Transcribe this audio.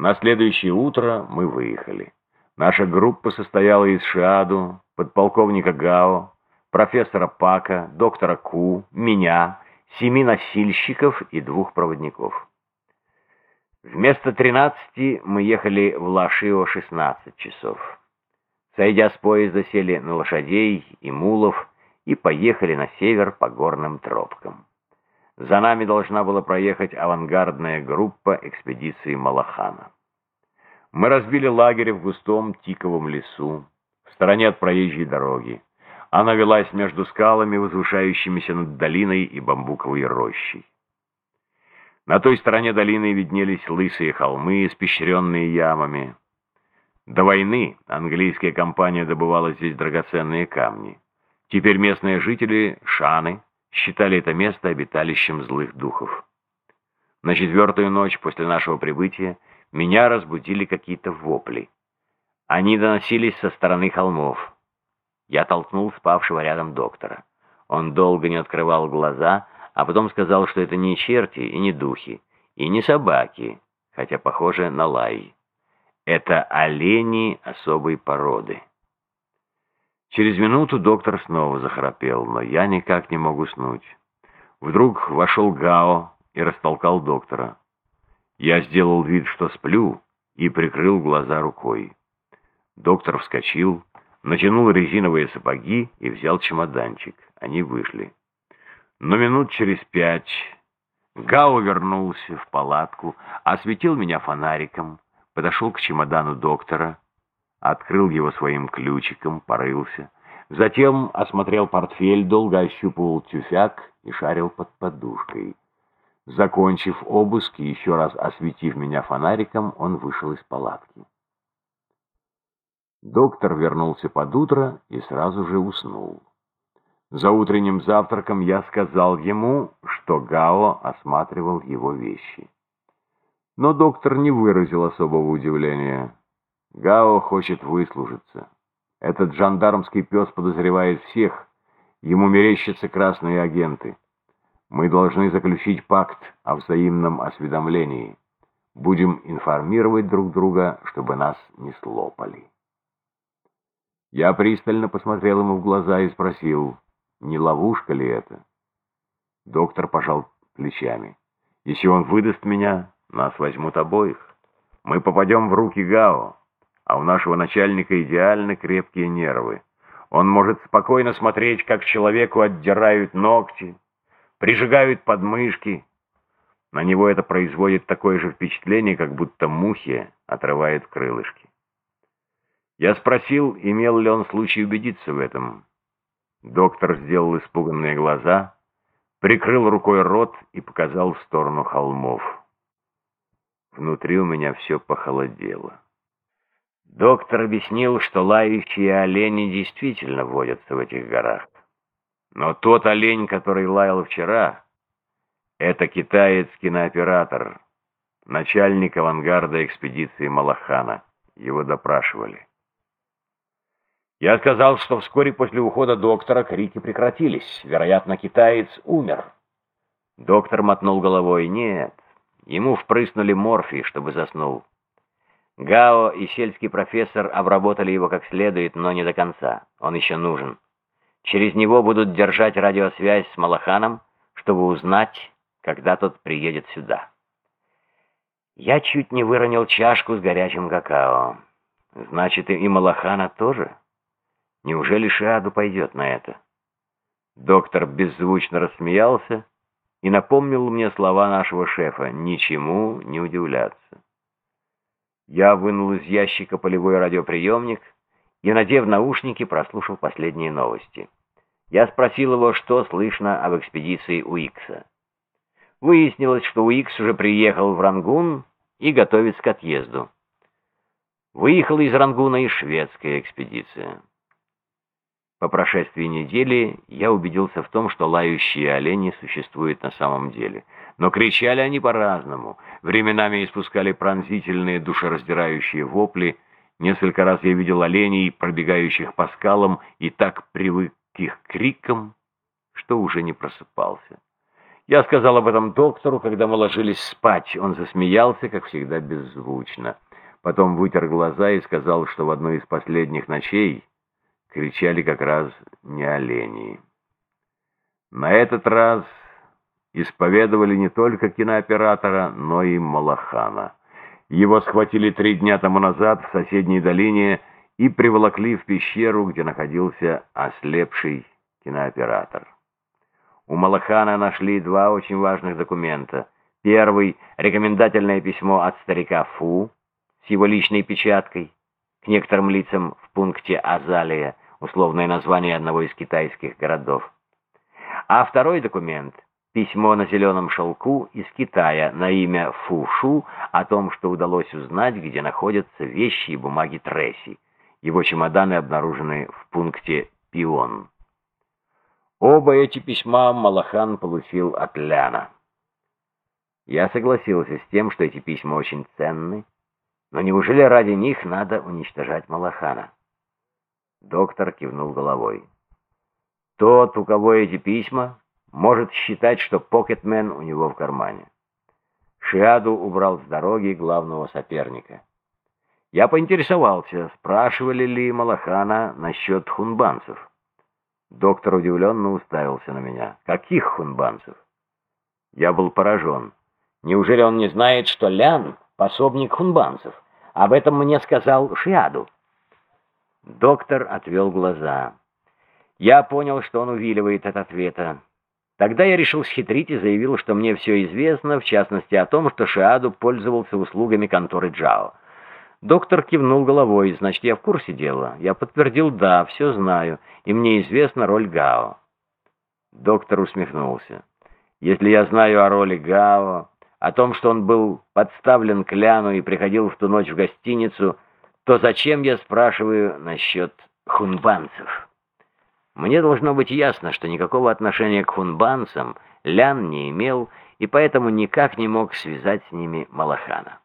На следующее утро мы выехали. Наша группа состояла из Шиаду, подполковника Гао, профессора Пака, доктора Ку, меня, семи носильщиков и двух проводников. Вместо 13 мы ехали в Лашио 16 часов. Сойдя с поезда, сели на лошадей и мулов и поехали на север по горным тропкам. За нами должна была проехать авангардная группа экспедиции Малахана. Мы разбили лагерь в густом тиковом лесу, в стороне от проезжей дороги. Она велась между скалами, возвышающимися над долиной и бамбуковой рощей. На той стороне долины виднелись лысые холмы, испещренные ямами. До войны английская компания добывала здесь драгоценные камни. Теперь местные жители, шаны, считали это место обиталищем злых духов. На четвертую ночь после нашего прибытия меня разбудили какие-то вопли. Они доносились со стороны холмов. Я толкнул спавшего рядом доктора. Он долго не открывал глаза, а потом сказал, что это не черти и не духи, и не собаки, хотя похоже на лай. Это олени особой породы. Через минуту доктор снова захрапел, но я никак не мог уснуть. Вдруг вошел Гао и растолкал доктора. Я сделал вид, что сплю, и прикрыл глаза рукой. Доктор вскочил, натянул резиновые сапоги и взял чемоданчик. Они вышли. Но минут через пять Гао вернулся в палатку, осветил меня фонариком, подошел к чемодану доктора, открыл его своим ключиком, порылся. Затем осмотрел портфель, долго ощупывал тюфяк и шарил под подушкой. Закончив обыск и еще раз осветив меня фонариком, он вышел из палатки. Доктор вернулся под утро и сразу же уснул. За утренним завтраком я сказал ему, что Гао осматривал его вещи. Но доктор не выразил особого удивления. Гао хочет выслужиться. Этот жандармский пес подозревает всех. Ему мерещатся красные агенты. Мы должны заключить пакт о взаимном осведомлении. Будем информировать друг друга, чтобы нас не слопали. Я пристально посмотрел ему в глаза и спросил, не ловушка ли это? Доктор пожал плечами. Если он выдаст меня, нас возьмут обоих. Мы попадем в руки Гао а у нашего начальника идеально крепкие нервы. Он может спокойно смотреть, как человеку отдирают ногти, прижигают подмышки. На него это производит такое же впечатление, как будто мухи отрывают крылышки. Я спросил, имел ли он случай убедиться в этом. Доктор сделал испуганные глаза, прикрыл рукой рот и показал в сторону холмов. Внутри у меня все похолодело. Доктор объяснил, что лающие олени действительно водятся в этих горах. Но тот олень, который лаял вчера, это китаец-кинооператор, начальник авангарда экспедиции Малахана. Его допрашивали. Я сказал, что вскоре после ухода доктора крики прекратились. Вероятно, китаец умер. Доктор мотнул головой. Нет, ему впрыснули морфий, чтобы заснул. Гао и сельский профессор обработали его как следует, но не до конца. Он еще нужен. Через него будут держать радиосвязь с Малаханом, чтобы узнать, когда тот приедет сюда. Я чуть не выронил чашку с горячим какао. Значит, и Малахана тоже? Неужели Шиаду пойдет на это? Доктор беззвучно рассмеялся и напомнил мне слова нашего шефа «Ничему не удивляться». Я вынул из ящика полевой радиоприемник и, надев наушники, прослушал последние новости. Я спросил его, что слышно об экспедиции Уикса. Выяснилось, что Уикс уже приехал в Рангун и готовится к отъезду. Выехала из Рангуна и шведская экспедиция. По прошествии недели я убедился в том, что лающие олени существуют на самом деле. Но кричали они по-разному. Временами испускали пронзительные, душераздирающие вопли. Несколько раз я видел оленей, пробегающих по скалам, и так привык к их крикам, что уже не просыпался. Я сказал об этом доктору, когда мы ложились спать. Он засмеялся, как всегда, беззвучно. Потом вытер глаза и сказал, что в одной из последних ночей кричали как раз не олени. На этот раз исповедовали не только кинооператора, но и Малахана. Его схватили три дня тому назад в соседней долине и приволокли в пещеру, где находился ослепший кинооператор. У Малахана нашли два очень важных документа. Первый — рекомендательное письмо от старика Фу с его личной печаткой к некоторым лицам в пункте Азалия, условное название одного из китайских городов. А второй документ — письмо на зеленом шелку из Китая на имя Фушу о том, что удалось узнать, где находятся вещи и бумаги Тресси. Его чемоданы обнаружены в пункте Пион. Оба эти письма Малахан получил от Ляна. Я согласился с тем, что эти письма очень ценны, но неужели ради них надо уничтожать Малахана? Доктор кивнул головой. Тот, у кого эти письма, может считать, что Покетмен у него в кармане. Шиаду убрал с дороги главного соперника. Я поинтересовался, спрашивали ли Малахана насчет хунбанцев. Доктор удивленно уставился на меня. «Каких хунбанцев?» Я был поражен. Неужели он не знает, что Лян — пособник хунбанцев? Об этом мне сказал Шиаду. Доктор отвел глаза. Я понял, что он увиливает от ответа. Тогда я решил схитрить и заявил, что мне все известно, в частности о том, что Шиаду пользовался услугами конторы Джао. Доктор кивнул головой, значит, я в курсе дела. Я подтвердил, да, все знаю, и мне известна роль Гао. Доктор усмехнулся. Если я знаю о роли Гао, о том, что он был подставлен к Ляну и приходил в ту ночь в гостиницу, то зачем я спрашиваю насчет хунбанцев? Мне должно быть ясно, что никакого отношения к хунбанцам Лян не имел и поэтому никак не мог связать с ними Малахана.